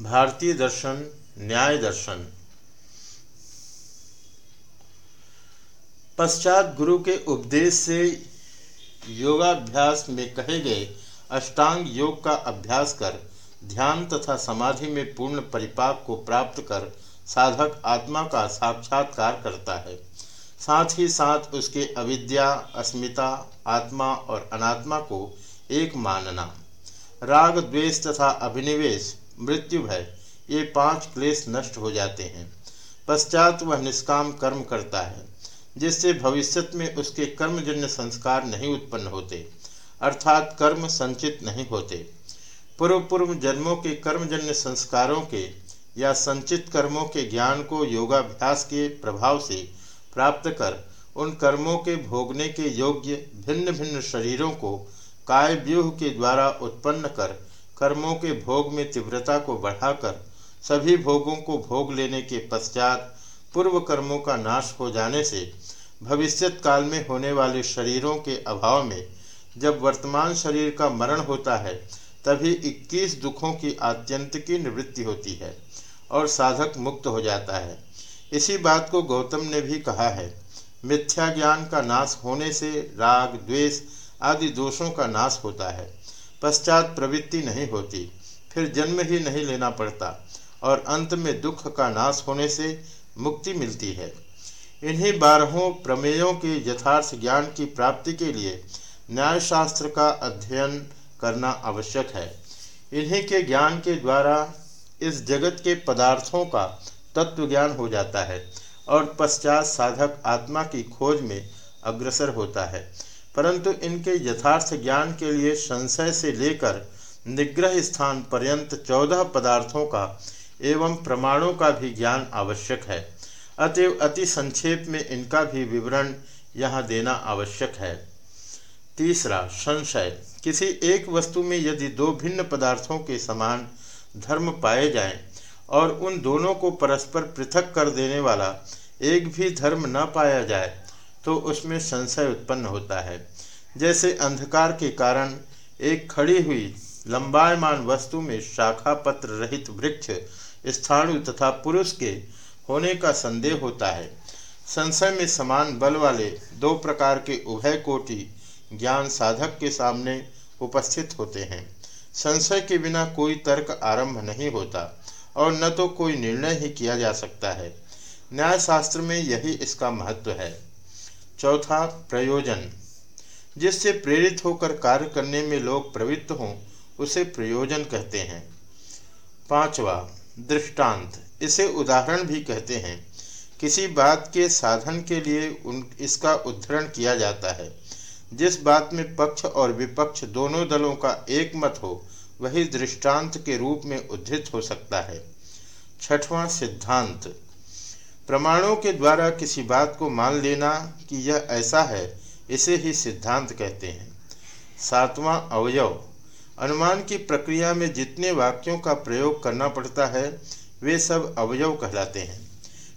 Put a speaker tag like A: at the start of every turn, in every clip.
A: भारतीय दर्शन, न्याय दर्शन। पश्चात गुरु के उपदेश से योगाभ्यास में कहे गए अष्टांग योग का अभ्यास कर, ध्यान तथा समाधि में पूर्ण परिपाक को प्राप्त कर, साधक आत्मा का साक्षात्कार करता है। साथ ही साथ उसके अविद्या, अस्मिता, आत्मा और अनात्मा को एक मानना। राग, द्वेष तथा अभिनिवेश मृत्यु भय ये पाँच क्लेश नष्ट हो जाते हैं। पश्चात वह निष्काम कर्म करता है, जिससे भविष्य में उसके कर्मजन्य संस्कार नहीं उत्पन्न होते, अर्थात कर्म संचित नहीं होते। पूर्व पूर्व जन्मों के कर्मजन्य संस्कारों के या संचित कर्मों के ज्ञान को योगाभ्यास के प्रभाव से प्राप्त कर, उन कर्मों के भोगने के योग्य भिन्न भिन्न शरीरों को काय व्यूह के द्वारा उत्पन्न कर कर्मों के भोग में तीव्रता को बढ़ाकर सभी भोगों को भोग लेने के पश्चात पूर्व कर्मों का नाश हो जाने से भविष्यत काल में होने वाले शरीरों के अभाव में जब वर्तमान शरीर का मरण होता है, तभी 21 दुखों की आत्यंत की निवृत्ति होती है और साधक मुक्त हो जाता है। इसी बात को गौतम ने भी कहा है। मिथ्या ज्ञान का नाश होने से राग, द्वेष आदि दोषों का नाश होता है। पश्चात प्रवृत्ति नहीं होती, फिर जन्म ही नहीं लेना पड़ता, और अंत में दुख का नाश होने से मुक्ति मिलती है। इन्हीं बारहों प्रमेयों के यथार्थ ज्ञान की प्राप्ति के लिए न्यायशास्त्र का अध्ययन करना आवश्यक है। इन्हीं के ज्ञान के द्वारा इस जगत के पदार्थों का तत्व ज्ञान हो जाता है, और पश्चात साधक आत्मा की खोज में अग्रसर होता है। परंतु इनके यथार्थ ज्ञान के लिए संशय से लेकर निग्रह स्थान पर्यंत चौदह पदार्थों का एवं प्रमाणों का भी ज्ञान आवश्यक है। अतएव अति संक्षेप में इनका भी विवरण यहाँ देना आवश्यक है। तीसरा, संशय। किसी एक वस्तु में यदि दो भिन्न पदार्थों के समान धर्म पाए जाएँ और उन दोनों को परस्पर पृथक कर देने वाला एक भी धर्म न पाया जाए तो उसमें संशय उत्पन्न होता है। जैसे अंधकार के कारण एक खड़ी हुई लंबायमान वस्तु में शाखा पत्र रहित वृक्ष, स्थाणु तथा पुरुष के होने का संदेह होता है। संशय में समान बल वाले दो प्रकार के उभय कोटि ज्ञान साधक के सामने उपस्थित होते हैं। संशय के बिना कोई तर्क आरंभ नहीं होता और न तो कोई निर्णय ही किया जा सकता है। न्यायशास्त्र में यही इसका महत्व है। चौथा प्रयोजन। जिससे प्रेरित होकर कार्य करने में लोग प्रवृत्त हों, उसे प्रयोजन कहते हैं। पांचवा, दृष्टांत। इसे उदाहरण भी कहते हैं। किसी बात के साधन के लिए उन, इसका उद्धरण किया जाता है। जिस बात में पक्ष और विपक्ष दोनों दलों का एक मत हो, वही दृष्टांत के रूप में उद्धृत हो सकता है। छठवां, सिद्धांत। प्रमाणों के द्वारा किसी बात को मान लेना कि यह ऐसा है इसे ही सिद्धांत कहते हैं। सातवां अवयव। अनुमान की प्रक्रिया में जितने वाक्यों का प्रयोग करना पड़ता है, वे सब अवयव कहलाते हैं।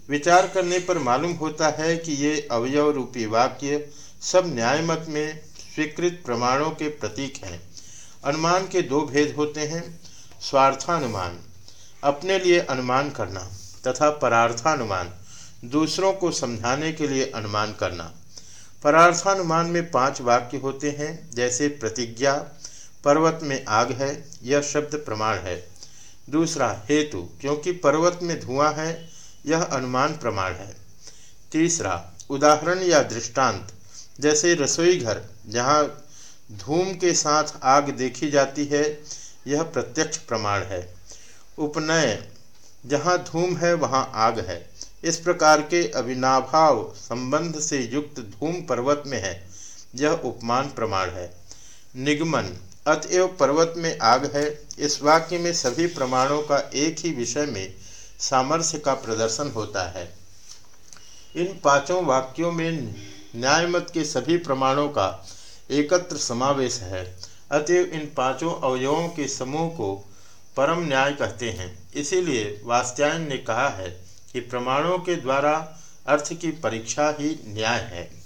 A: विचार करने पर मालूम होता है कि ये अवयव रूपी वाक्य सब न्याय मत में स्वीकृत प्रमाणों के प्रतीक हैं। अनुमान के दो भेद होते हैं, स्वार्थानुमान, अपने लिए अनुमान करना, तथा परार्थानुमान, दूसरों को समझाने के लिए अनुमान करना। परार्थानुमान में पाँच वाक्य होते हैं, जैसे प्रतिज्ञा, पर्वत में आग है, यह शब्द प्रमाण है। दूसरा, हेतु, क्योंकि पर्वत में धुआँ है, यह अनुमान प्रमाण है। तीसरा, उदाहरण या दृष्टांत, जैसे रसोई घर, जहाँ धूम के साथ आग देखी जाती है, यह प्रत्यक्ष प्रमाण है। उपनय जहाँ धूम है, वहाँ आग है। इस प्रकार के अविनाभाव संबंध से युक्त धूम पर्वत में है। यह उपमान प्रमाण है। निगमन, अतएव पर्वत में आग है। इस वाक्य में सभी प्रमाणों का एक ही विषय में सामर्थ्य का प्रदर्शन होता है। इन पाँचों वाक्यों में न्यायमत के सभी प्रमाणों का एकत्र समावेश है। अतएव इन पाँचों अवयवों के समूह को परम न्याय कहते हैं। इसीलिए वास्त्यायन ने कहा है कि प्रमाणों के द्वारा अर्थ की परीक्षा ही न्याय है।